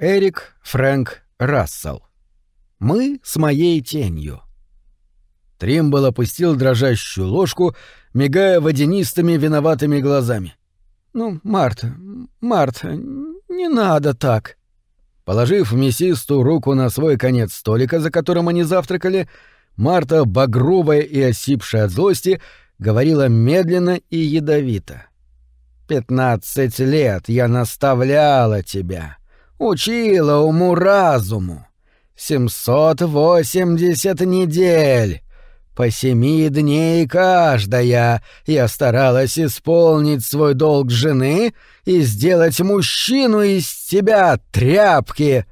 Эрик Фрэнк Рассел. Мы с моей тенью. Тримбл опустил дрожащую ложку, мигая водянистыми виноватыми глазами. «Ну, Марта, Марта, не надо так». Положив мясистую руку на свой конец столика, за которым они завтракали, Марта, багровая и осипшая от злости, говорила медленно и ядовито. «Пятнадцать лет я наставляла тебя, учила уму-разуму. Семьсот восемьдесят недель. По семи дней каждая я старалась исполнить свой долг жены и сделать мужчину из тебя тряпки».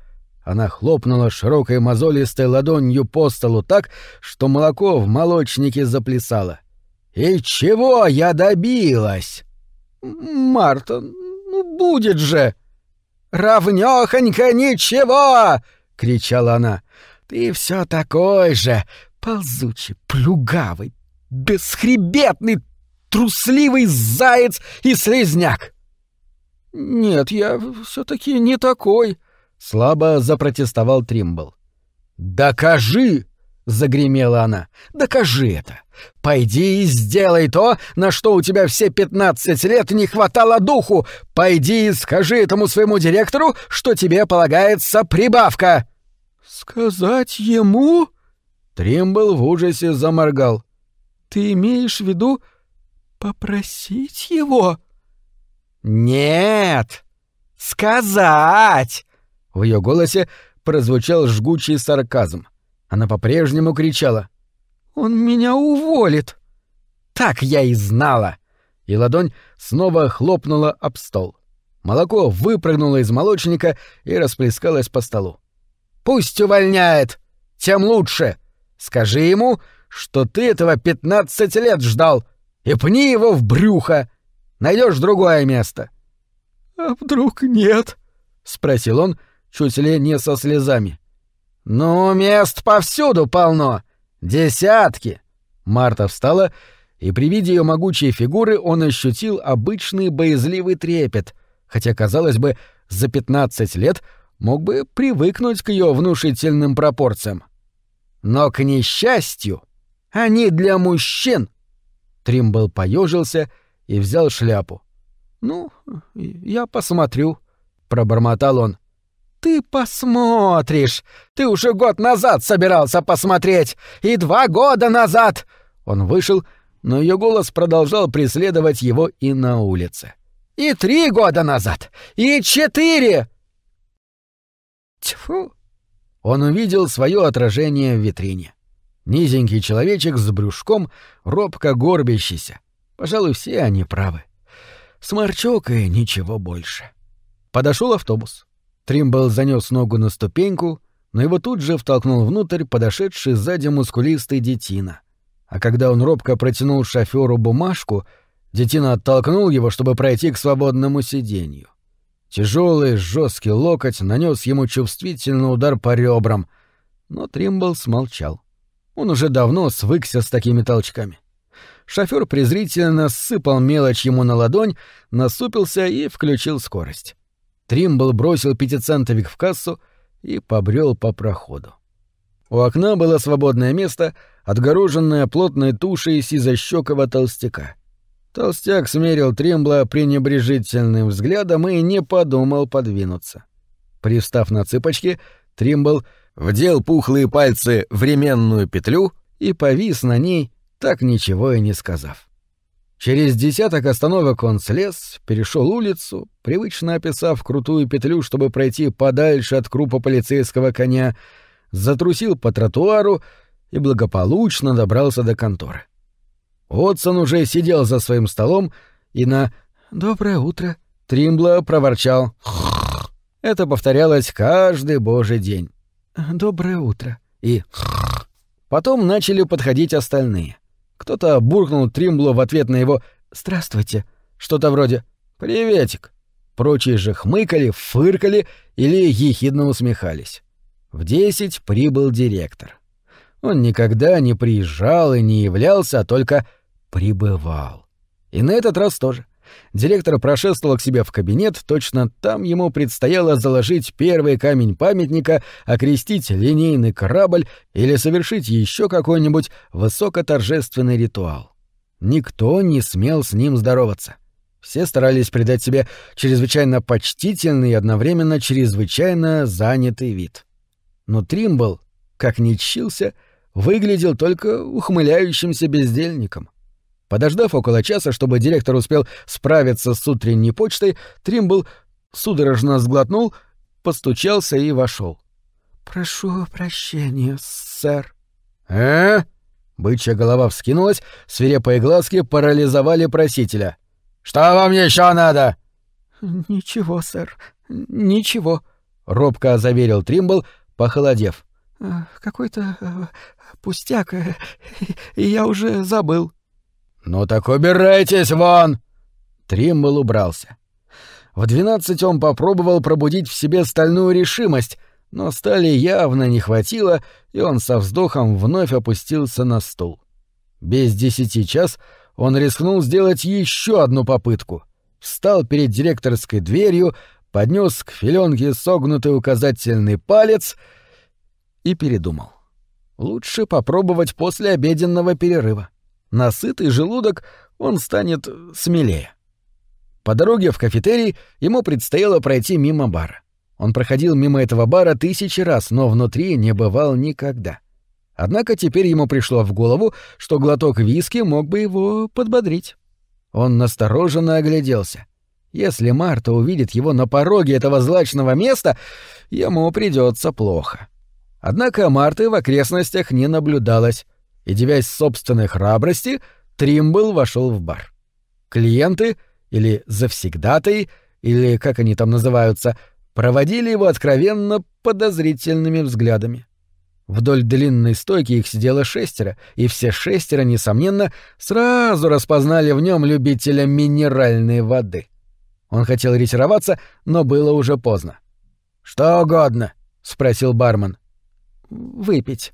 Она хлопнула широкой мозолистой ладонью по столу так, что молоко в молочнике заплясало. «И чего я добилась?» «Марта, ну будет же!» «Равнёхонько ничего!» — кричала она. «Ты все такой же, ползучий, плюгавый, бесхребетный, трусливый заяц и слезняк!» «Нет, я все таки не такой», — слабо запротестовал Тримбл. «Докажи!» — загремела она. «Докажи это! Пойди и сделай то, на что у тебя все пятнадцать лет не хватало духу! Пойди и скажи этому своему директору, что тебе полагается прибавка!» «Сказать ему?» Тримбл в ужасе заморгал. «Ты имеешь в виду попросить его?» «Нет! Сказать!» В ее голосе прозвучал жгучий сарказм. Она по-прежнему кричала. «Он меня уволит!» «Так я и знала!» И ладонь снова хлопнула об стол. Молоко выпрыгнуло из молочника и расплескалось по столу. «Пусть увольняет! Тем лучше! Скажи ему, что ты этого пятнадцать лет ждал, и пни его в брюхо! Найдешь другое место!» «А вдруг нет?» — спросил он, чуть ли не со слезами. «Ну, мест повсюду полно! Десятки!» Марта встала, и при виде ее могучей фигуры он ощутил обычный боязливый трепет, хотя, казалось бы, за пятнадцать лет мог бы привыкнуть к ее внушительным пропорциям. Но, к несчастью, они для мужчин. Тримбл поежился и взял шляпу. «Ну, я посмотрю», — пробормотал он. «Ты посмотришь! Ты уже год назад собирался посмотреть! И два года назад!» Он вышел, но ее голос продолжал преследовать его и на улице. «И три года назад! И четыре!» Тьфу! Он увидел свое отражение в витрине. Низенький человечек с брюшком, робко горбящийся. Пожалуй, все они правы. Сморчок и ничего больше. Подошел автобус. Тримбл занес ногу на ступеньку, но его тут же втолкнул внутрь подошедший сзади мускулистый детина. А когда он робко протянул шоферу бумажку, детина оттолкнул его, чтобы пройти к свободному сиденью. Тяжелый, жесткий локоть нанес ему чувствительный удар по ребрам, но Тримбл смолчал. Он уже давно свыкся с такими толчками. Шофер презрительно сыпал мелочь ему на ладонь, насупился и включил скорость. Тримбл бросил пятицентовик в кассу и побрел по проходу. У окна было свободное место, отгороженное плотной тушей сизощекого толстяка. Толстяк смерил Тримбла пренебрежительным взглядом и не подумал подвинуться. Пристав на цыпочки, Тримбл вдел пухлые пальцы в ременную петлю и повис на ней, так ничего и не сказав. Через десяток остановок он слез, перешел улицу, привычно описав крутую петлю, чтобы пройти подальше от крупа полицейского коня, затрусил по тротуару и благополучно добрался до конторы. Отсон уже сидел за своим столом и на «Доброе утро» Тримбла проворчал. Это повторялось каждый божий день. «Доброе утро» и Потом начали подходить остальные — кто-то буркнул Тримблу в ответ на его «Здравствуйте», что-то вроде «Приветик». Прочие же хмыкали, фыркали или ехидно усмехались. В десять прибыл директор. Он никогда не приезжал и не являлся, а только прибывал. И на этот раз тоже. Директор прошествовал к себе в кабинет, точно там ему предстояло заложить первый камень памятника, окрестить линейный корабль или совершить еще какой-нибудь высокоторжественный ритуал. Никто не смел с ним здороваться. Все старались придать себе чрезвычайно почтительный и одновременно чрезвычайно занятый вид. Но Тримбл, как ни чился, выглядел только ухмыляющимся бездельником. Подождав около часа, чтобы директор успел справиться с утренней почтой, Тримбл судорожно сглотнул, постучался и вошел. «Прошу прощения, сэр». «Э?» Бычья голова вскинулась, свирепые глазки парализовали просителя. «Что вам еще надо?» «Ничего, сэр, ничего», — робко заверил Тримбл, похолодев. «Э, «Какой-то э, пустяк, э, я уже забыл». «Ну так убирайтесь вон!» Тримбл убрался. В двенадцать он попробовал пробудить в себе стальную решимость, но стали явно не хватило, и он со вздохом вновь опустился на стул. Без десяти час он рискнул сделать еще одну попытку. Встал перед директорской дверью, поднес к филенке согнутый указательный палец и передумал. Лучше попробовать после обеденного перерыва. На сытый желудок он станет смелее. По дороге в кафетерий ему предстояло пройти мимо бара. Он проходил мимо этого бара тысячи раз, но внутри не бывал никогда. Однако теперь ему пришло в голову, что глоток виски мог бы его подбодрить. Он настороженно огляделся. Если Марта увидит его на пороге этого злачного места, ему придется плохо. Однако Марты в окрестностях не наблюдалось, и, девясь собственной храбрости, Тримбл вошел в бар. Клиенты, или завсегдатые, или как они там называются, проводили его откровенно подозрительными взглядами. Вдоль длинной стойки их сидело шестеро, и все шестеро, несомненно, сразу распознали в нем любителя минеральной воды. Он хотел ретироваться, но было уже поздно. «Что угодно?» — спросил бармен. «Выпить».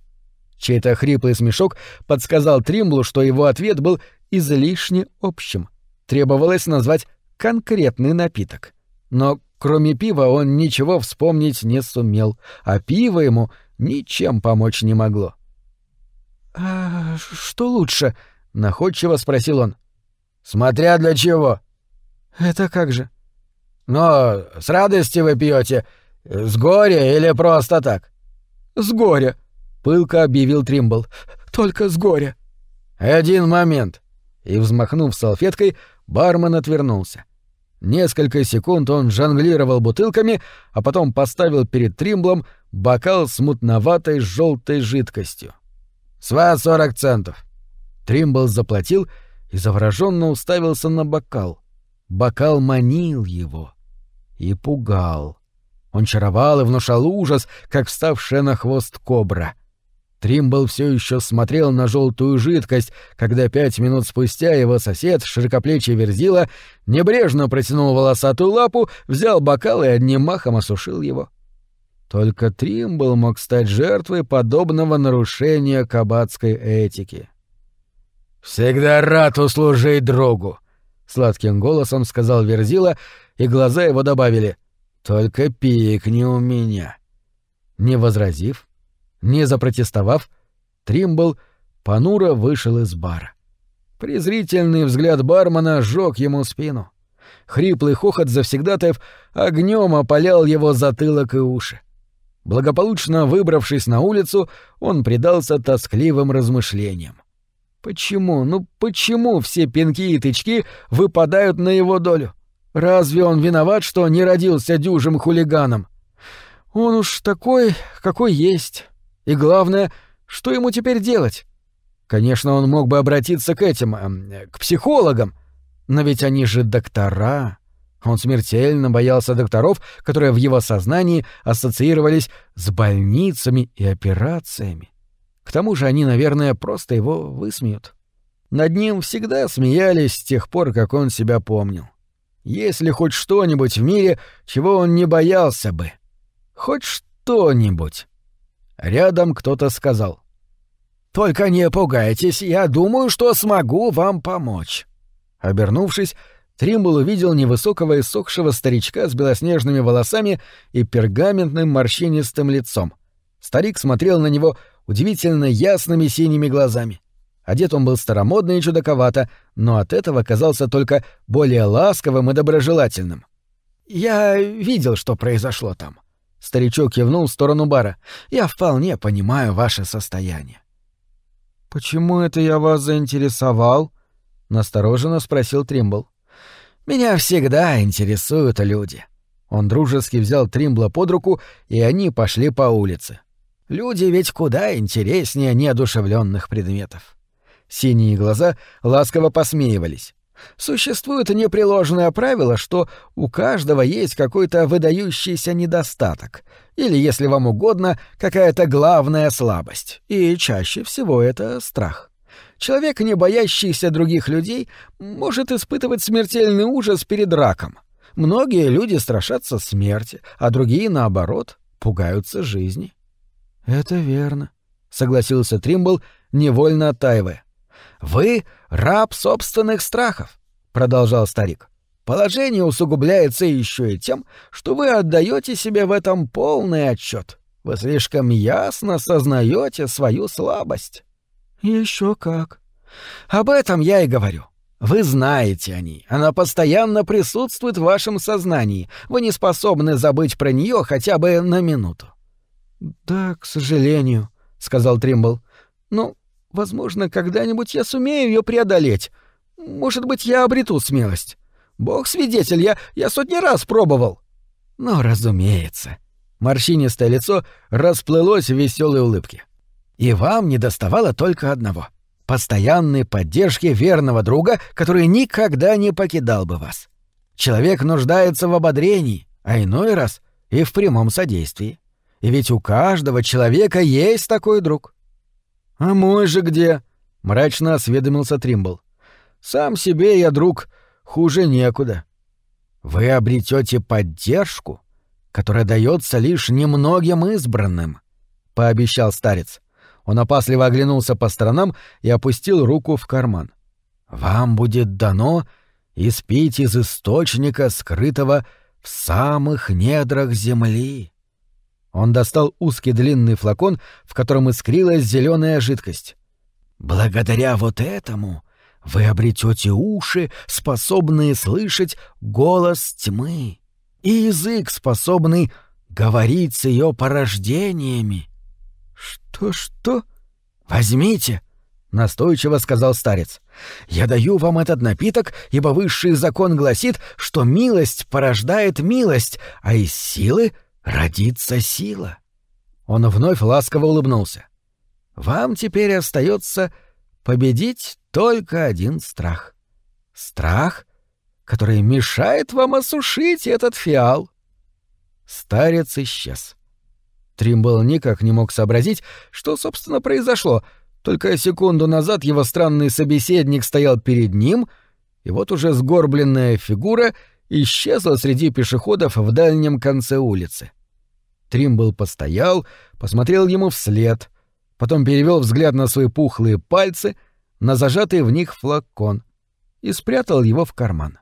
Чей-то хриплый смешок подсказал Тримблу, что его ответ был излишне общим. Требовалось назвать конкретный напиток. Но кроме пива он ничего вспомнить не сумел, а пиво ему ничем помочь не могло. «А что лучше?» — находчиво спросил он. «Смотря для чего». «Это как же?» «Но с радости вы пьете, с горя или просто так?» «С горя», — пылко объявил Тримбл. «Только с горя». «Один момент». И, взмахнув салфеткой, бармен отвернулся. Несколько секунд он жонглировал бутылками, а потом поставил перед Тримблом бокал с мутноватой желтой жидкостью. «С вас сорок центов». Тримбл заплатил и завороженно уставился на бокал. Бокал манил его и пугал. Он чаровал и внушал ужас, как вставшая на хвост кобра. Тримбл все еще смотрел на желтую жидкость, когда пять минут спустя его сосед, широкоплечий Верзила, небрежно протянул волосатую лапу, взял бокал и одним махом осушил его. Только Тримбл мог стать жертвой подобного нарушения кабацкой этики. «Всегда рад услужить другу», — сладким голосом сказал Верзила, и глаза его добавили только пикни у меня. Не возразив, не запротестовав, Тримбл понуро вышел из бара. Презрительный взгляд бармена сжег ему спину. Хриплый хохот завсегдатаев огнем опалял его затылок и уши. Благополучно выбравшись на улицу, он предался тоскливым размышлениям. Почему, ну почему все пинки и тычки выпадают на его долю? Разве он виноват, что не родился дюжим хулиганом? Он уж такой, какой есть. И главное, что ему теперь делать? Конечно, он мог бы обратиться к этим, э, к психологам, но ведь они же доктора. Он смертельно боялся докторов, которые в его сознании ассоциировались с больницами и операциями. К тому же они, наверное, просто его высмеют. Над ним всегда смеялись с тех пор, как он себя помнил. Есть ли хоть что-нибудь в мире, чего он не боялся бы? Хоть что-нибудь. Рядом кто-то сказал. «Только не пугайтесь, я думаю, что смогу вам помочь». Обернувшись, Тримбл увидел невысокого и сохшего старичка с белоснежными волосами и пергаментным морщинистым лицом. Старик смотрел на него удивительно ясными синими глазами. Одет он был старомодно и чудаковато, но от этого казался только более ласковым и доброжелательным. «Я видел, что произошло там». Старичок кивнул в сторону бара. «Я вполне понимаю ваше состояние». «Почему это я вас заинтересовал?» — настороженно спросил Тримбл. «Меня всегда интересуют люди». Он дружески взял Тримбла под руку, и они пошли по улице. Люди ведь куда интереснее неодушевленных предметов. Синие глаза ласково посмеивались. Существует непреложное правило, что у каждого есть какой-то выдающийся недостаток, или, если вам угодно, какая-то главная слабость, и чаще всего это страх. Человек, не боящийся других людей, может испытывать смертельный ужас перед раком. Многие люди страшатся смерти, а другие, наоборот, пугаются жизни. «Это верно», — согласился Тримбл, невольно оттаивая. «Вы — раб собственных страхов», — продолжал старик. «Положение усугубляется еще и тем, что вы отдаете себе в этом полный отчет. Вы слишком ясно сознаете свою слабость». Еще как. Об этом я и говорю. Вы знаете о ней. Она постоянно присутствует в вашем сознании. Вы не способны забыть про нее хотя бы на минуту. Да, к сожалению, сказал Тримбл. Ну, Возможно, когда-нибудь я сумею ее преодолеть. Может быть, я обрету смелость. Бог свидетель, я, я сотни раз пробовал. Но, разумеется. Морщинистое лицо расплылось в веселой улыбке. И вам не доставало только одного — постоянной поддержки верного друга, который никогда не покидал бы вас. Человек нуждается в ободрении, а иной раз и в прямом содействии. И ведь у каждого человека есть такой друг. «А мой же где?» — мрачно осведомился Тримбл. «Сам себе я, друг, хуже некуда». «Вы обретете поддержку, которая дается лишь немногим избранным», — пообещал старец. Он опасливо оглянулся по сторонам и опустил руку в карман. «Вам будет дано испить из источника, скрытого в самых недрах земли. Он достал узкий длинный флакон, в котором искрилась зеленая жидкость. «Благодаря вот этому вы обретете уши, способные слышать голос тьмы, и язык, способный говорить с ее порождениями». «Что-что?» «Возьмите», — настойчиво сказал старец. «Я даю вам этот напиток, ибо высший закон гласит, что милость порождает милость, а из силы родится сила. Он вновь ласково улыбнулся. Вам теперь остается победить только один страх. Страх, который мешает вам осушить этот фиал. Старец исчез. Тримбл никак не мог сообразить, что, собственно, произошло. Только секунду назад его странный собеседник стоял перед ним, и вот уже сгорбленная фигура — исчезла среди пешеходов в дальнем конце улицы. Тримбл постоял, посмотрел ему вслед, потом перевел взгляд на свои пухлые пальцы, на зажатый в них флакон и спрятал его в карман.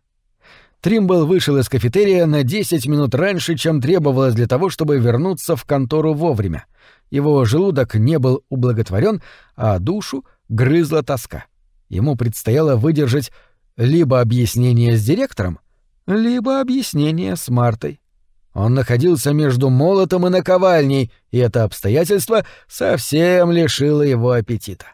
Тримбл вышел из кафетерия на 10 минут раньше, чем требовалось для того, чтобы вернуться в контору вовремя. Его желудок не был ублаготворен, а душу грызла тоска. Ему предстояло выдержать либо объяснение с директором, либо объяснение с Мартой. Он находился между молотом и наковальней, и это обстоятельство совсем лишило его аппетита.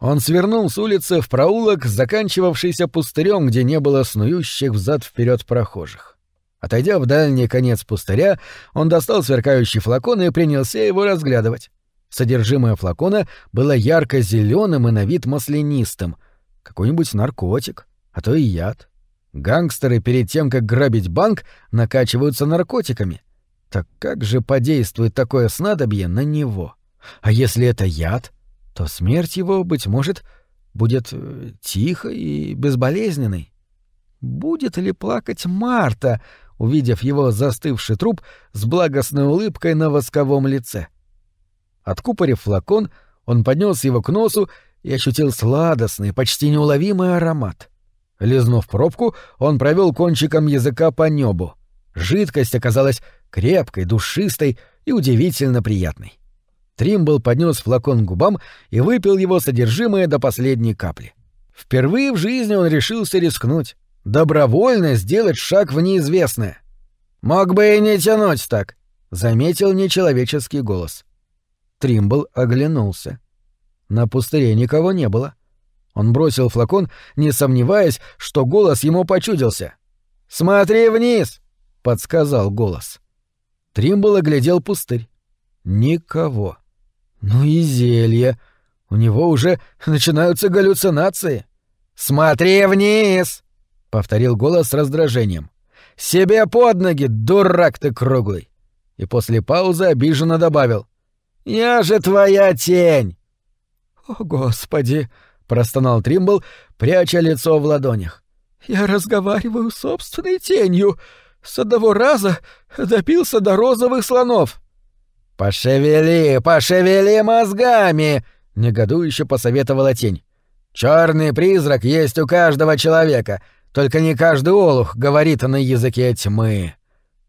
Он свернул с улицы в проулок, заканчивавшийся пустырем, где не было снующих взад вперед прохожих. Отойдя в дальний конец пустыря, он достал сверкающий флакон и принялся его разглядывать. Содержимое флакона было ярко зеленым и на вид маслянистым. Какой-нибудь наркотик, а то и яд. Гангстеры перед тем, как грабить банк, накачиваются наркотиками. Так как же подействует такое снадобье на него? А если это яд, то смерть его, быть может, будет э, тихой и безболезненной. Будет ли плакать Марта, увидев его застывший труп с благостной улыбкой на восковом лице? Откупорив флакон, он поднес его к носу и ощутил сладостный, почти неуловимый аромат. Лизнув пробку, он провел кончиком языка по небу. Жидкость оказалась крепкой, душистой и удивительно приятной. Тримбл поднес флакон к губам и выпил его содержимое до последней капли. Впервые в жизни он решился рискнуть, добровольно сделать шаг в неизвестное. «Мог бы и не тянуть так», — заметил нечеловеческий голос. Тримбл оглянулся. На пустыре никого не было. Он бросил флакон, не сомневаясь, что голос ему почудился. «Смотри вниз!» — подсказал голос. Тримбл оглядел пустырь. Никого. Ну и зелье. У него уже начинаются галлюцинации. «Смотри вниз!» — повторил голос с раздражением. «Себе под ноги, дурак ты круглый!» И после паузы обиженно добавил. «Я же твоя тень!» «О, Господи!» — простонал Тримбл, пряча лицо в ладонях. «Я разговариваю собственной тенью. С одного раза допился до розовых слонов». «Пошевели, пошевели мозгами!» — негодующе посоветовала тень. Черный призрак есть у каждого человека, только не каждый олух говорит на языке тьмы».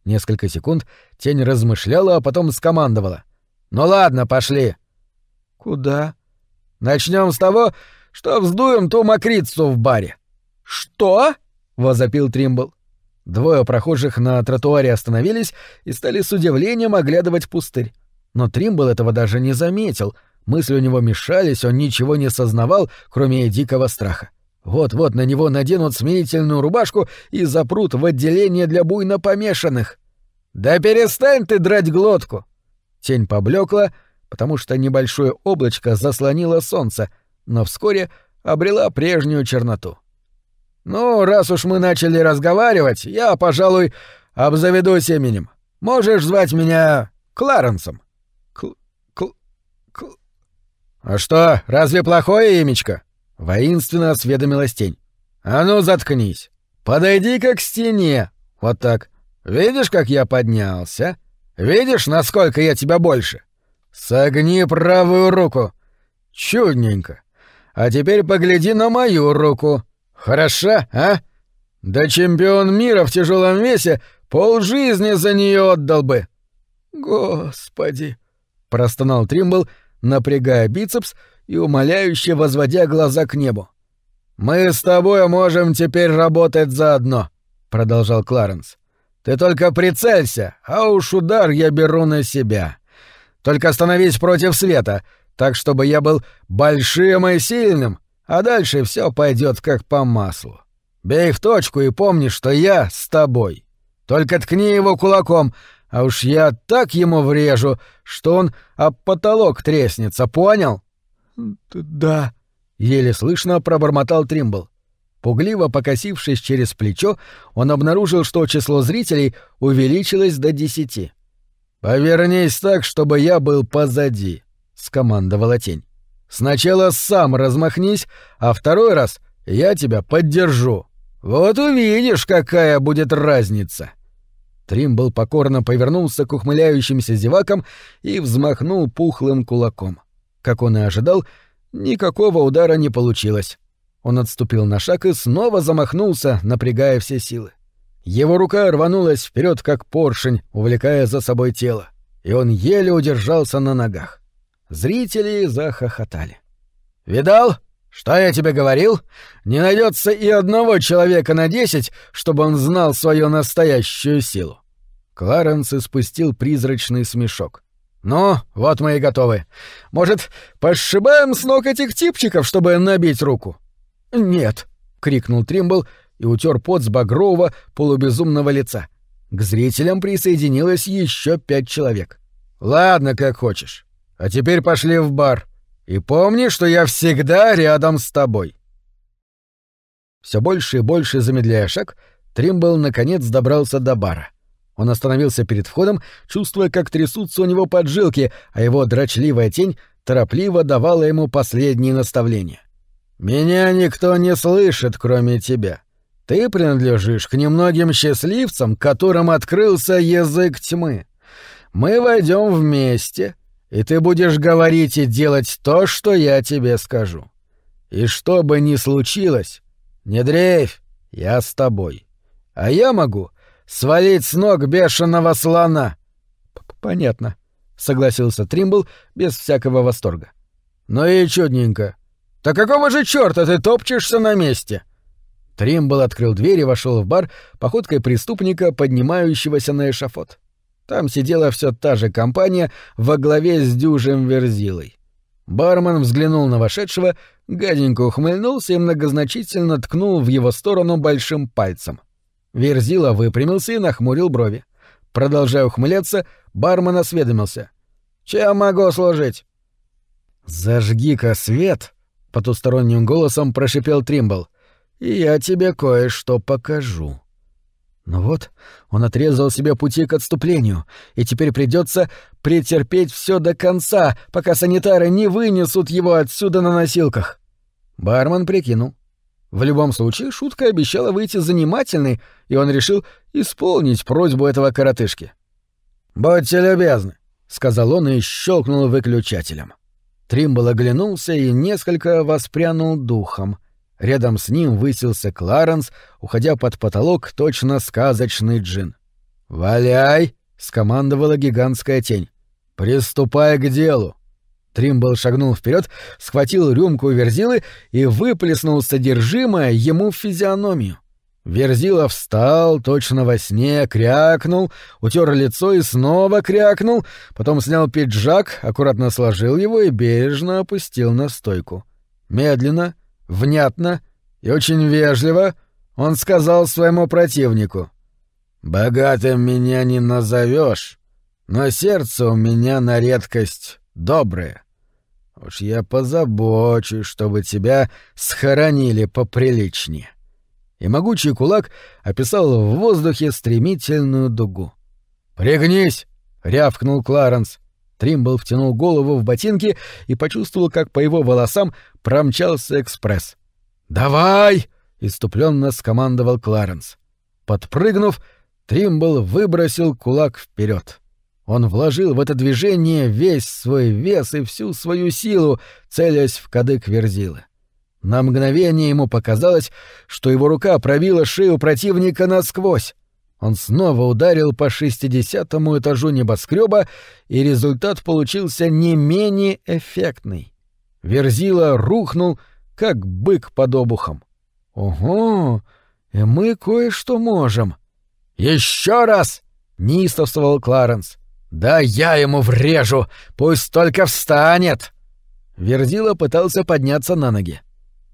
Несколько секунд тень размышляла, а потом скомандовала. «Ну ладно, пошли». «Куда?» Начнем с того, что вздуем ту мокрицу в баре». «Что?» — возопил Тримбл. Двое прохожих на тротуаре остановились и стали с удивлением оглядывать пустырь. Но Тримбл этого даже не заметил. Мысли у него мешались, он ничего не сознавал, кроме дикого страха. Вот-вот на него наденут смирительную рубашку и запрут в отделение для буйно помешанных. «Да перестань ты драть глотку!» Тень поблекла, потому что небольшое облачко заслонило солнце, но вскоре обрела прежнюю черноту. «Ну, раз уж мы начали разговаривать, я, пожалуй, обзаведусь именем. Можешь звать меня Кларенсом». Кл... Кл... Кл... «А что, разве плохое имечко?» — воинственно осведомилась тень. «А ну, заткнись. Подойди-ка к стене. Вот так. Видишь, как я поднялся? Видишь, насколько я тебя больше? Согни правую руку. Чудненько. А теперь погляди на мою руку. Хороша, а? Да чемпион мира в тяжелом весе полжизни за нее отдал бы. Господи, простонал Тримбл, напрягая бицепс и умоляюще возводя глаза к небу. Мы с тобой можем теперь работать заодно, продолжал Кларенс. Ты только прицелься, а уж удар я беру на себя. Только становись против света, так чтобы я был большим и сильным, а дальше все пойдет как по маслу. Бей в точку и помни, что я с тобой. Только ткни его кулаком, а уж я так ему врежу, что он об потолок треснется, понял? Да, еле слышно пробормотал Тримбл. Пугливо покосившись через плечо, он обнаружил, что число зрителей увеличилось до десяти. «Повернись так, чтобы я был позади», — скомандовала тень. Сначала сам размахнись, а второй раз я тебя поддержу. Вот увидишь, какая будет разница. Тримбл покорно повернулся к ухмыляющимся зевакам и взмахнул пухлым кулаком. Как он и ожидал, никакого удара не получилось. Он отступил на шаг и снова замахнулся, напрягая все силы. Его рука рванулась вперед, как поршень, увлекая за собой тело, и он еле удержался на ногах. Зрители захохотали. «Видал? Что я тебе говорил? Не найдется и одного человека на десять, чтобы он знал свою настоящую силу». Кларенс испустил призрачный смешок. «Ну, вот мы и готовы. Может, пошибаем с ног этих типчиков, чтобы набить руку?» «Нет», — крикнул Тримбл и утер пот с багрового полубезумного лица. К зрителям присоединилось еще пять человек. «Ладно, как хочешь. А теперь пошли в бар. И помни, что я всегда рядом с тобой. Все больше и больше замедляя шаг, Тримбл наконец добрался до бара. Он остановился перед входом, чувствуя, как трясутся у него поджилки, а его дрочливая тень торопливо давала ему последние наставления. «Меня никто не слышит, кроме тебя. Ты принадлежишь к немногим счастливцам, которым открылся язык тьмы. Мы войдем вместе, и ты будешь говорить и делать то, что я тебе скажу. И что бы ни случилось, не дрейфь, Я с тобой. А я могу свалить с ног бешеного слона. — Понятно, — согласился Тримбл без всякого восторга. — Ну и чудненько. Так какого же чёрта ты топчешься на месте? Тримбл открыл дверь и вошел в бар походкой преступника, поднимающегося на эшафот. Там сидела все та же компания во главе с дюжим Верзилой. Бармен взглянул на вошедшего, гаденько ухмыльнулся и многозначительно ткнул в его сторону большим пальцем. Верзила выпрямился и нахмурил брови. Продолжая ухмыляться, бармен осведомился. «Чем могу служить?» «Зажги-ка свет!» — потусторонним голосом прошипел Тримбл. «И я тебе кое-что покажу». Ну вот, он отрезал себе пути к отступлению, и теперь придется претерпеть все до конца, пока санитары не вынесут его отсюда на носилках. Бармен прикинул. В любом случае, шутка обещала выйти занимательной, и он решил исполнить просьбу этого коротышки. «Будьте любезны», — сказал он и щелкнул выключателем. Тримбл оглянулся и несколько воспрянул духом. Рядом с ним высился Кларенс, уходя под потолок точно сказочный джин. «Валяй!» — скомандовала гигантская тень. «Приступай к делу!» Тримбл шагнул вперед, схватил рюмку Верзилы и выплеснул содержимое ему в физиономию. Верзила встал, точно во сне, крякнул, утер лицо и снова крякнул, потом снял пиджак, аккуратно сложил его и бережно опустил на стойку. Медленно, внятно и очень вежливо он сказал своему противнику. «Богатым меня не назовешь, но сердце у меня на редкость доброе. Уж я позабочусь, чтобы тебя схоронили поприличнее» и могучий кулак описал в воздухе стремительную дугу. «Пригнись!» — рявкнул Кларенс. Тримбл втянул голову в ботинки и почувствовал, как по его волосам промчался экспресс. «Давай!» — иступленно скомандовал Кларенс. Подпрыгнув, Тримбл выбросил кулак вперед. Он вложил в это движение весь свой вес и всю свою силу, целясь в кадык Верзилы. На мгновение ему показалось, что его рука пробила шею противника насквозь. Он снова ударил по шестидесятому этажу небоскреба, и результат получился не менее эффектный. Верзила рухнул, как бык под обухом. «Ого! И мы кое-что можем!» «Еще раз!» — неистовствовал Кларенс. «Да я ему врежу! Пусть только встанет!» Верзила пытался подняться на ноги.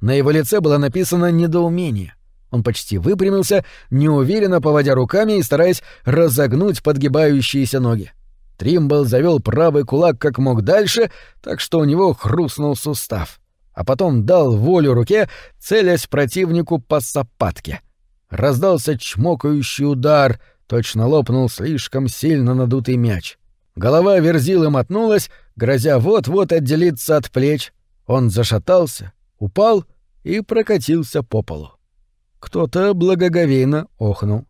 На его лице было написано недоумение. Он почти выпрямился, неуверенно поводя руками и стараясь разогнуть подгибающиеся ноги. Тримбл завел правый кулак как мог дальше, так что у него хрустнул сустав. А потом дал волю руке, целясь противнику по сапатке. Раздался чмокающий удар, точно лопнул слишком сильно надутый мяч. Голова верзилы мотнулась, грозя вот-вот отделиться от плеч. Он зашатался, упал — и прокатился по полу. Кто-то благоговейно охнул.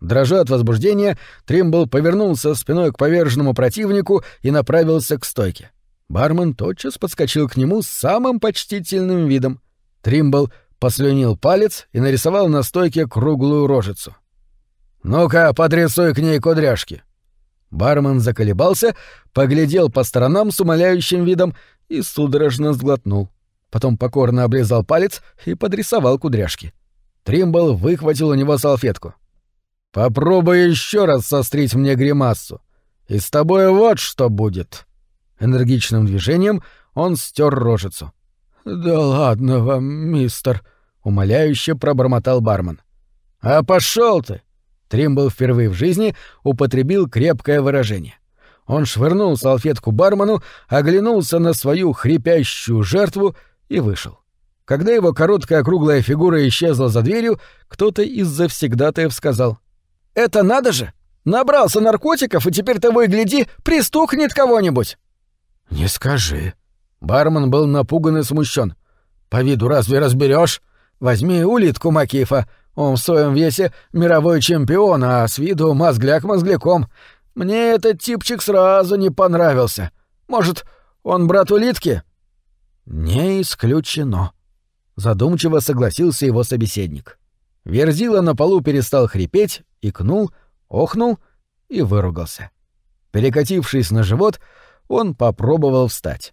Дрожа от возбуждения, Тримбл повернулся спиной к поверженному противнику и направился к стойке. Бармен тотчас подскочил к нему с самым почтительным видом. Тримбл послюнил палец и нарисовал на стойке круглую рожицу. «Ну-ка, подрисуй к ней кудряшки!» Бармен заколебался, поглядел по сторонам с умоляющим видом и судорожно сглотнул потом покорно облизал палец и подрисовал кудряшки. Тримбл выхватил у него салфетку. «Попробуй еще раз сострить мне гримассу, и с тобой вот что будет». Энергичным движением он стер рожицу. «Да ладно вам, мистер», — умоляюще пробормотал бармен. «А пошел ты!» Тримбл впервые в жизни употребил крепкое выражение. Он швырнул салфетку бармену, оглянулся на свою хрипящую жертву и вышел. Когда его короткая круглая фигура исчезла за дверью, кто-то из завсегдатаев сказал. «Это надо же! Набрался наркотиков, и теперь того и гляди, пристукнет кого-нибудь!» «Не скажи». Бармен был напуган и смущен. «По виду разве разберешь? Возьми улитку Макифа. Он в своем весе мировой чемпион, а с виду мозгляк мозгляком. Мне этот типчик сразу не понравился. Может, он брат улитки?» «Не исключено», — задумчиво согласился его собеседник. Верзила на полу перестал хрипеть, икнул, охнул и выругался. Перекатившись на живот, он попробовал встать.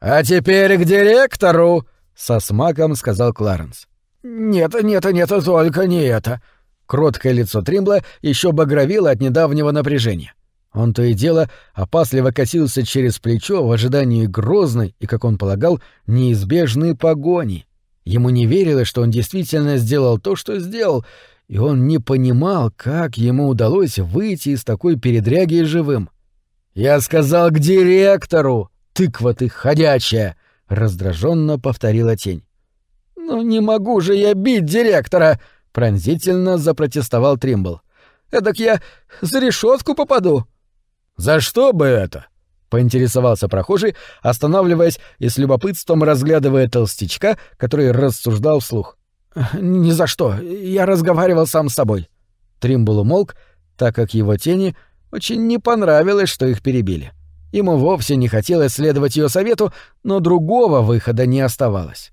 «А теперь к директору!» — со смаком сказал Кларенс. «Нет, нет, нет, только не это!» Кроткое лицо Тримбла еще багровило от недавнего напряжения. Он то и дело опасливо косился через плечо в ожидании грозной и, как он полагал, неизбежной погони. Ему не верилось, что он действительно сделал то, что сделал, и он не понимал, как ему удалось выйти из такой передряги живым. «Я сказал к директору! Тыква ты ходячая!» — раздраженно повторила тень. «Ну не могу же я бить директора!» — пронзительно запротестовал Тримбл. «Эдак я за решетку попаду!» «За что бы это?» — поинтересовался прохожий, останавливаясь и с любопытством разглядывая толстячка, который рассуждал вслух. «Ни за что. Я разговаривал сам с собой». Тримбл умолк, так как его тени очень не понравилось, что их перебили. Ему вовсе не хотелось следовать ее совету, но другого выхода не оставалось.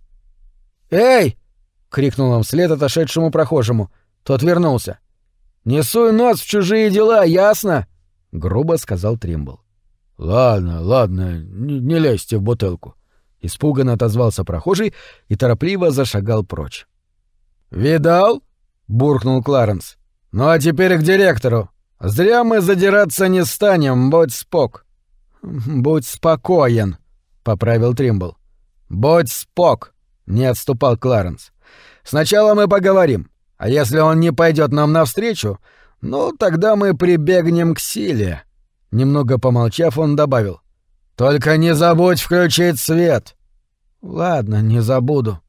«Эй!» — крикнул он вслед отошедшему прохожему. Тот вернулся. «Не суй нос в чужие дела, ясно?» — грубо сказал Тримбл. «Ладно, ладно, не, не лезьте в бутылку», — испуганно отозвался прохожий и торопливо зашагал прочь. «Видал?» — буркнул Кларенс. «Ну а теперь к директору. Зря мы задираться не станем, будь спок». «Будь спокоен», — поправил Тримбл. «Будь спок», — не отступал Кларенс. «Сначала мы поговорим, а если он не пойдет нам навстречу, ну, тогда мы прибегнем к силе». Немного помолчав, он добавил. «Только не забудь включить свет». «Ладно, не забуду»,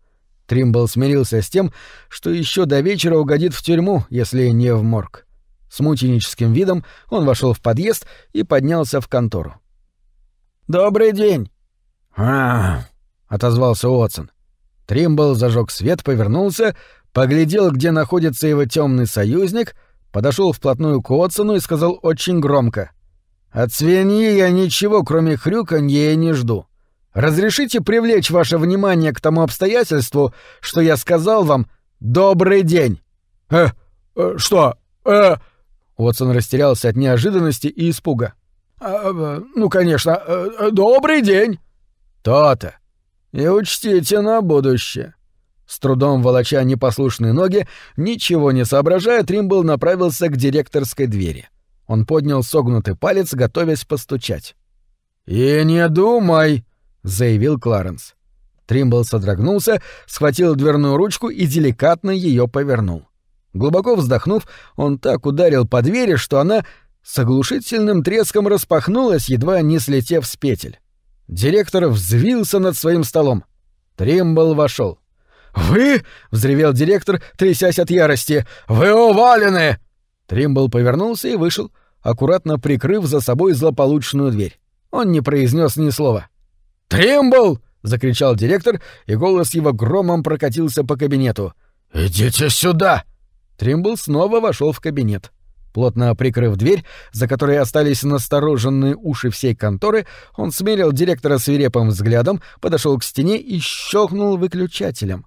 Тримбл смирился с тем, что еще до вечера угодит в тюрьму, если не в морг. С мученическим видом он вошел в подъезд и поднялся в контору. «Добрый день!» «А-а-а!» отозвался Уотсон. Тримбл зажег свет, повернулся, поглядел, где находится его темный союзник, подошел вплотную к Уотсону и сказал очень громко. «От свиньи я ничего, кроме хрюканья, и не жду. Разрешите привлечь ваше внимание к тому обстоятельству, что я сказал вам «добрый день». «Э, э что? Э...» Уотсон растерялся от неожиданности и испуга. «Э, э, «Ну, конечно, э, э, добрый день». «То-то. И учтите на будущее». С трудом волоча непослушные ноги, ничего не соображая, Тримбл направился к директорской двери. Он поднял согнутый палец, готовясь постучать. «И не думай!» заявил Кларенс. Тримбл содрогнулся, схватил дверную ручку и деликатно ее повернул. Глубоко вздохнув, он так ударил по двери, что она с оглушительным треском распахнулась, едва не слетев с петель. Директор взвился над своим столом. Тримбл вошел. «Вы?» — взревел директор, трясясь от ярости. «Вы увалены!» Тримбл повернулся и вышел, аккуратно прикрыв за собой злополучную дверь. Он не произнес ни слова. «Тримбл!» — закричал директор, и голос его громом прокатился по кабинету. «Идите сюда!» Тримбл снова вошел в кабинет. Плотно прикрыв дверь, за которой остались настороженные уши всей конторы, он смерил директора свирепым взглядом, подошел к стене и щелкнул выключателем.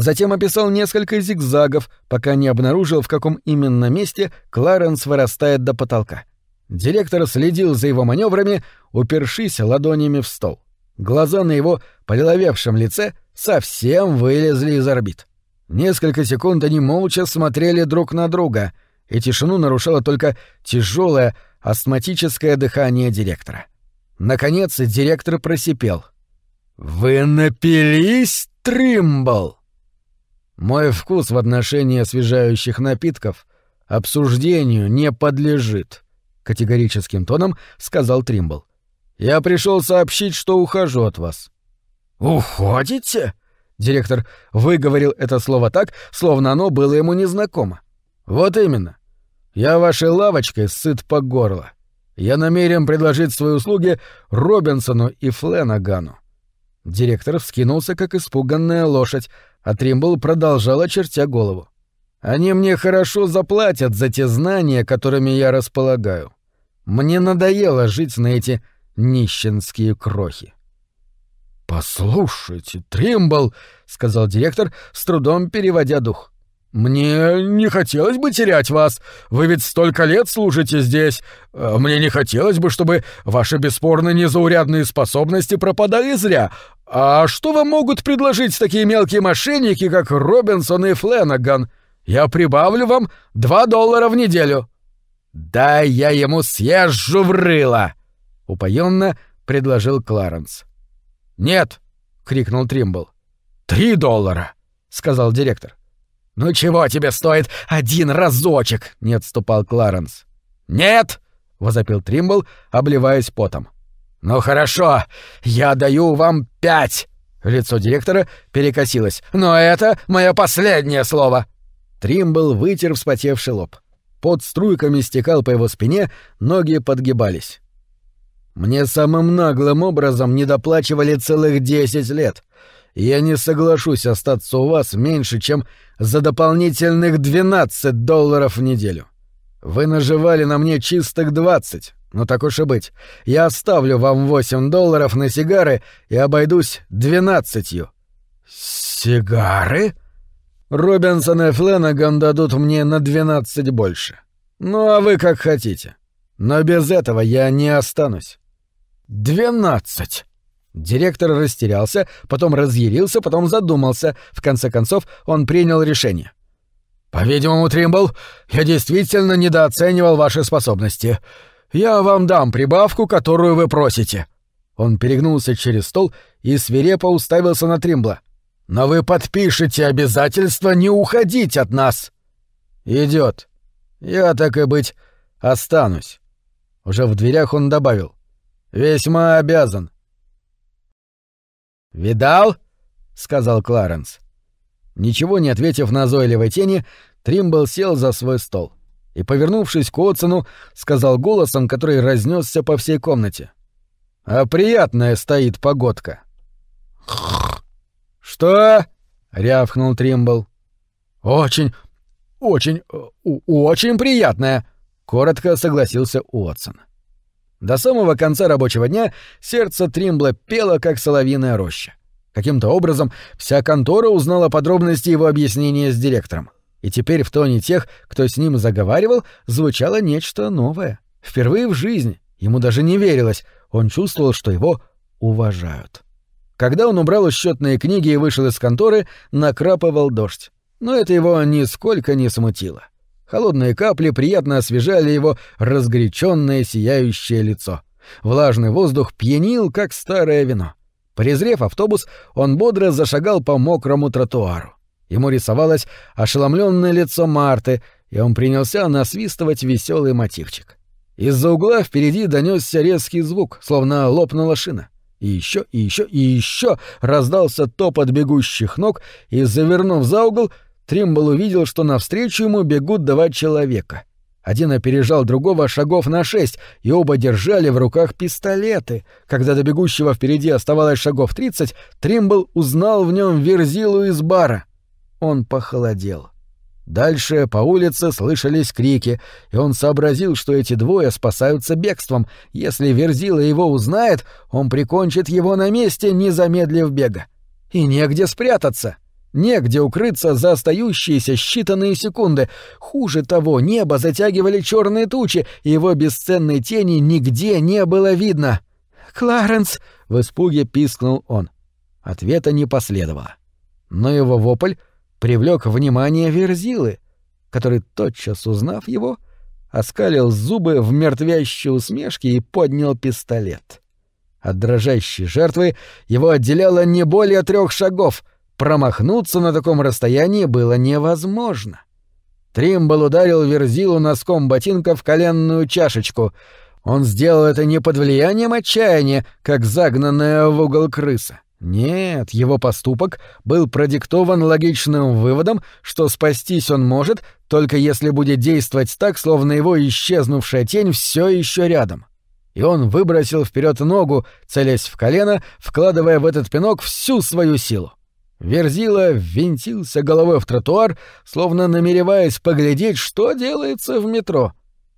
Затем описал несколько зигзагов, пока не обнаружил, в каком именно месте Кларенс вырастает до потолка. Директор следил за его маневрами, упершись ладонями в стол. Глаза на его полиловевшем лице совсем вылезли из орбит. Несколько секунд они молча смотрели друг на друга, и тишину нарушало только тяжелое астматическое дыхание директора. Наконец директор просипел. «Вы напились, Тримбл?» «Мой вкус в отношении освежающих напитков обсуждению не подлежит», — категорическим тоном сказал Тримбл. Я пришел сообщить, что ухожу от вас». «Уходите?» Директор выговорил это слово так, словно оно было ему незнакомо. «Вот именно. Я вашей лавочкой сыт по горло. Я намерен предложить свои услуги Робинсону и Фленагану». Директор вскинулся, как испуганная лошадь, а Тримбл продолжал, очертя голову. «Они мне хорошо заплатят за те знания, которыми я располагаю. Мне надоело жить на эти нищенские крохи. «Послушайте, Тримбл», — сказал директор, с трудом переводя дух. «Мне не хотелось бы терять вас. Вы ведь столько лет служите здесь. Э, мне не хотелось бы, чтобы ваши бесспорно незаурядные способности пропадали зря. А что вам могут предложить такие мелкие мошенники, как Робинсон и Фленаган? Я прибавлю вам два доллара в неделю». «Да я ему съезжу в рыло!» — упоенно предложил Кларенс. «Нет!» — крикнул Тримбл. «Три доллара!» — сказал директор. «Ну чего тебе стоит один разочек?» — не отступал Кларенс. «Нет!» — возопил Тримбл, обливаясь потом. «Ну хорошо, я даю вам пять!» Лицо директора перекосилось. «Но это мое последнее слово!» Тримбл вытер вспотевший лоб. Под струйками стекал по его спине, ноги подгибались. «Мне самым наглым образом не доплачивали целых десять лет я не соглашусь остаться у вас меньше, чем за дополнительных 12 долларов в неделю. Вы наживали на мне чистых 20, но так уж и быть. Я оставлю вам 8 долларов на сигары и обойдусь 12. Сигары? Робинсон и Фленаган дадут мне на 12 больше. Ну а вы как хотите. Но без этого я не останусь. «Двенадцать!» Директор растерялся, потом разъярился, потом задумался. В конце концов, он принял решение. «По-видимому, Тримбл, я действительно недооценивал ваши способности. Я вам дам прибавку, которую вы просите». Он перегнулся через стол и свирепо уставился на Тримбла. «Но вы подпишете обязательство не уходить от нас!» «Идет. Я, так и быть, останусь». Уже в дверях он добавил. «Весьма обязан. «Видал?» — сказал Кларенс. Ничего не ответив на назойливой тени, Тримбл сел за свой стол и, повернувшись к Отсону, сказал голосом, который разнесся по всей комнате. «А приятная стоит погодка». «Что?» — рявкнул Тримбл. «Очень, очень, очень приятная», — коротко согласился Уотсон. До самого конца рабочего дня сердце Тримбла пело, как соловьиная роща. Каким-то образом вся контора узнала подробности его объяснения с директором. И теперь в тоне тех, кто с ним заговаривал, звучало нечто новое. Впервые в жизни. Ему даже не верилось. Он чувствовал, что его уважают. Когда он убрал счетные книги и вышел из конторы, накрапывал дождь. Но это его нисколько не смутило. Холодные капли приятно освежали его разгоряченное сияющее лицо. Влажный воздух пьянил, как старое вино. Презрев автобус, он бодро зашагал по мокрому тротуару. Ему рисовалось ошеломленное лицо Марты, и он принялся насвистывать веселый мотивчик. Из-за угла впереди донесся резкий звук, словно лопнула шина. И еще, и еще, и еще раздался топот бегущих ног, и, завернув за угол, Тримбл увидел, что навстречу ему бегут два человека. Один опережал другого шагов на шесть, и оба держали в руках пистолеты. Когда до бегущего впереди оставалось шагов тридцать, Тримбл узнал в нем верзилу из бара. Он похолодел. Дальше по улице слышались крики, и он сообразил, что эти двое спасаются бегством. Если Верзила его узнает, он прикончит его на месте, не замедлив бега. И негде спрятаться. — Негде укрыться за остающиеся считанные секунды. Хуже того, небо затягивали черные тучи, и его бесценной тени нигде не было видно. «Кларенс!» — в испуге пискнул он. Ответа не последовало. Но его вопль привлек внимание Верзилы, который, тотчас узнав его, оскалил зубы в мертвящей усмешке и поднял пистолет. От дрожащей жертвы его отделяло не более трех шагов — Промахнуться на таком расстоянии было невозможно. Тримбл ударил Верзилу носком ботинка в коленную чашечку. Он сделал это не под влиянием отчаяния, как загнанная в угол крыса. Нет, его поступок был продиктован логичным выводом, что спастись он может, только если будет действовать так, словно его исчезнувшая тень все еще рядом. И он выбросил вперед ногу, целясь в колено, вкладывая в этот пинок всю свою силу. Верзила ввинтился головой в тротуар, словно намереваясь поглядеть, что делается в метро.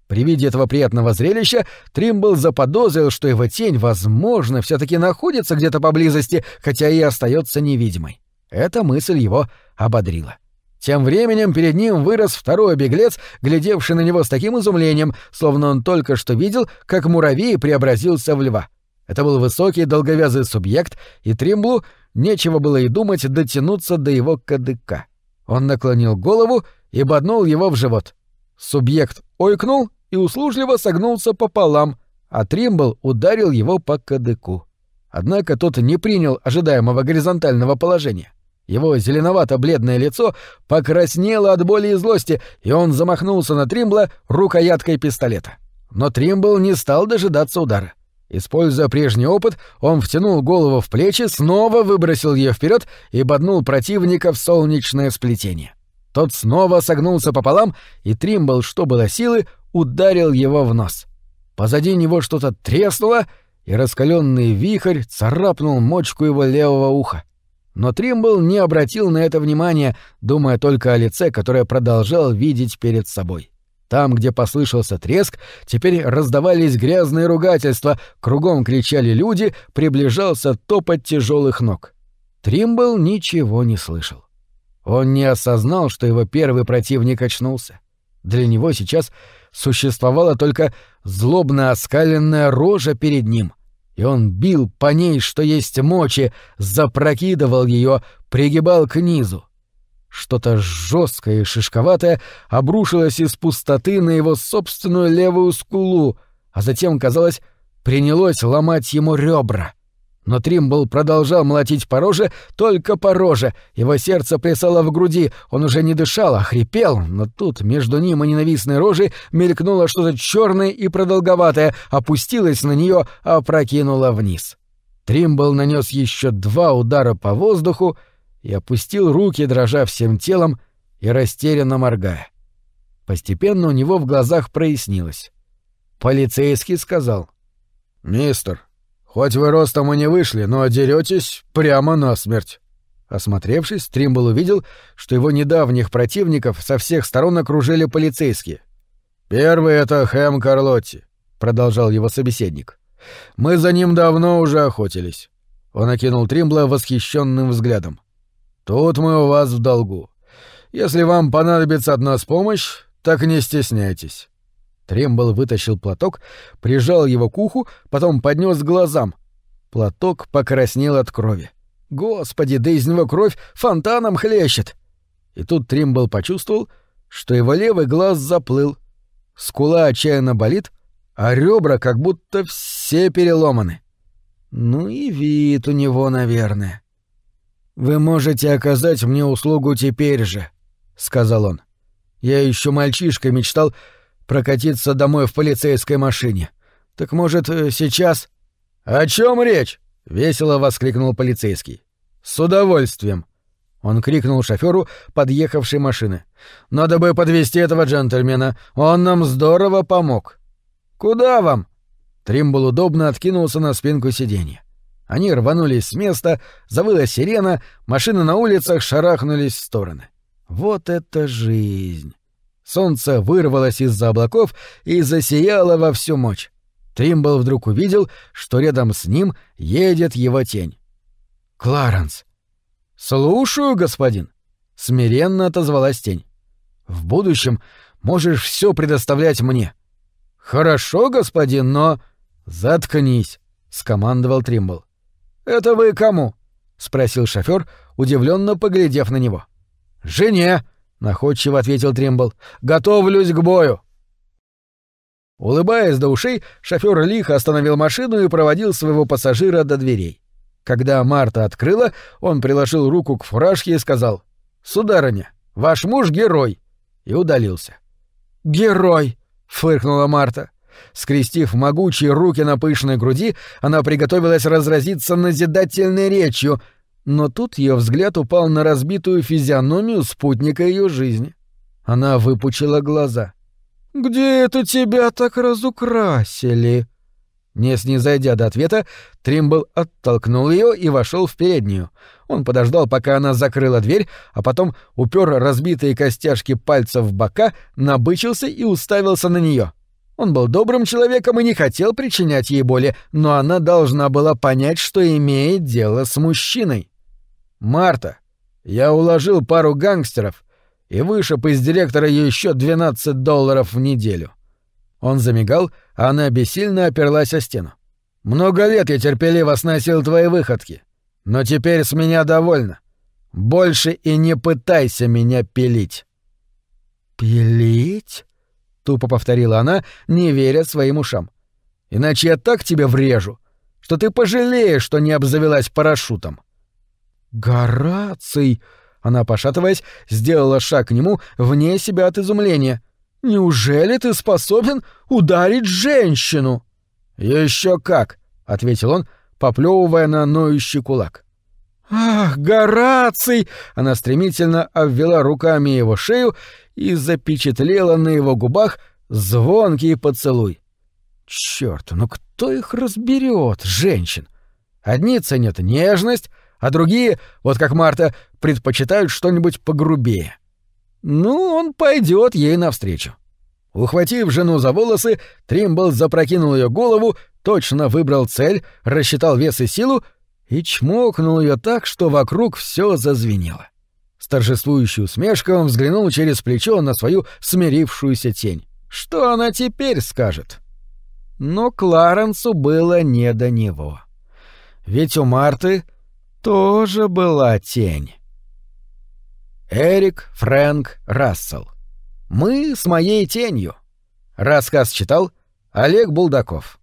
При виде этого приятного зрелища Тримбл заподозрил, что его тень, возможно, все таки находится где-то поблизости, хотя и остается невидимой. Эта мысль его ободрила. Тем временем перед ним вырос второй беглец, глядевший на него с таким изумлением, словно он только что видел, как муравей преобразился в льва. Это был высокий долговязый субъект, и Тримблу нечего было и думать дотянуться до его кадыка. Он наклонил голову и боднул его в живот. Субъект ойкнул и услужливо согнулся пополам, а Тримбл ударил его по кадыку. Однако тот не принял ожидаемого горизонтального положения. Его зеленовато-бледное лицо покраснело от боли и злости, и он замахнулся на Тримбла рукояткой пистолета. Но Тримбл не стал дожидаться удара. Используя прежний опыт, он втянул голову в плечи, снова выбросил ее вперед и боднул противника в солнечное сплетение. Тот снова согнулся пополам, и Тримбл, что было силы, ударил его в нос. Позади него что-то треснуло, и раскаленный вихрь царапнул мочку его левого уха. Но Тримбл не обратил на это внимания, думая только о лице, которое продолжал видеть перед собой. Там, где послышался треск, теперь раздавались грязные ругательства, кругом кричали люди, приближался топот тяжелых ног. Тримбл ничего не слышал. Он не осознал, что его первый противник очнулся. Для него сейчас существовала только злобно оскаленная рожа перед ним, и он бил по ней, что есть мочи, запрокидывал ее, пригибал к низу. Что-то жесткое и шишковатое обрушилось из пустоты на его собственную левую скулу, а затем, казалось, принялось ломать ему ребра. Но Тримбл продолжал молотить по роже, только по роже. Его сердце плясало в груди, он уже не дышал, а хрипел. Но тут между ним и ненавистной рожей мелькнуло что-то черное и продолговатое, опустилось на нее, опрокинуло вниз. Тримбл нанес еще два удара по воздуху, и опустил руки, дрожа всем телом и растерянно моргая. Постепенно у него в глазах прояснилось. Полицейский сказал. «Мистер, хоть вы ростом и не вышли, но деретесь прямо насмерть». Осмотревшись, Тримбл увидел, что его недавних противников со всех сторон окружили полицейские. «Первый — это Хэм Карлотти», — продолжал его собеседник. «Мы за ним давно уже охотились». Он окинул Тримбла восхищенным взглядом. Тут мы у вас в долгу. Если вам понадобится от нас помощь, так не стесняйтесь. Трембл вытащил платок, прижал его к уху, потом поднес к глазам. Платок покраснел от крови. Господи, да из него кровь фонтаном хлещет. И тут Тримбл почувствовал, что его левый глаз заплыл. Скула отчаянно болит, а ребра как будто все переломаны. Ну и вид у него, наверное. «Вы можете оказать мне услугу теперь же», — сказал он. «Я еще мальчишка мечтал прокатиться домой в полицейской машине. Так, может, э, сейчас...» «О чем речь?» — весело воскликнул полицейский. «С удовольствием». Он крикнул шоферу подъехавшей машины. «Надо бы подвести этого джентльмена. Он нам здорово помог». «Куда вам?» Тримбл удобно откинулся на спинку сиденья. Они рванулись с места, завыла сирена, машины на улицах шарахнулись в стороны. Вот это жизнь! Солнце вырвалось из-за облаков и засияло во всю мощь. Тримбл вдруг увидел, что рядом с ним едет его тень. «Кларенс!» «Слушаю, господин!» — смиренно отозвалась тень. «В будущем можешь все предоставлять мне». «Хорошо, господин, но...» «Заткнись!» — скомандовал Тримбл. «Это вы кому?» — спросил шофер, удивленно поглядев на него. «Жене!» — находчиво ответил Тримбл. «Готовлюсь к бою!» Улыбаясь до ушей, шофер лихо остановил машину и проводил своего пассажира до дверей. Когда Марта открыла, он приложил руку к фуражке и сказал «Сударыня, ваш муж — герой!» и удалился. «Герой!» — фыркнула Марта. Скрестив могучие руки на пышной груди, она приготовилась разразиться назидательной речью, но тут ее взгляд упал на разбитую физиономию спутника ее жизни. Она выпучила глаза. «Где это тебя так разукрасили?» Не снизойдя до ответа, Тримбл оттолкнул ее и вошел в переднюю. Он подождал, пока она закрыла дверь, а потом упер разбитые костяшки пальцев в бока, набычился и уставился на нее. Он был добрым человеком и не хотел причинять ей боли, но она должна была понять, что имеет дело с мужчиной. «Марта, я уложил пару гангстеров и вышиб из директора еще 12 долларов в неделю». Он замигал, а она бессильно оперлась о стену. «Много лет я терпеливо сносил твои выходки, но теперь с меня довольно. Больше и не пытайся меня пилить». «Пилить?» — тупо повторила она, не веря своим ушам. «Иначе я так тебе врежу, что ты пожалеешь, что не обзавелась парашютом». «Гораций!» — она, пошатываясь, сделала шаг к нему вне себя от изумления. «Неужели ты способен ударить женщину?» Еще как!» — ответил он, поплевывая на ноющий кулак. «Ах, Гораций!» — она стремительно обвела руками его шею и запечатлела на его губах звонкий поцелуй. Черт, ну кто их разберет, женщин? Одни ценят нежность, а другие, вот как Марта, предпочитают что-нибудь погрубее. Ну, он пойдет ей навстречу. Ухватив жену за волосы, Тримбл запрокинул ее голову, точно выбрал цель, рассчитал вес и силу и чмокнул ее так, что вокруг все зазвенело. С торжествующей усмешкой он взглянул через плечо на свою смирившуюся тень. Что она теперь скажет? Но Кларенсу было не до него. Ведь у Марты тоже была тень. Эрик Фрэнк Рассел. Мы с моей тенью. Рассказ читал Олег Булдаков.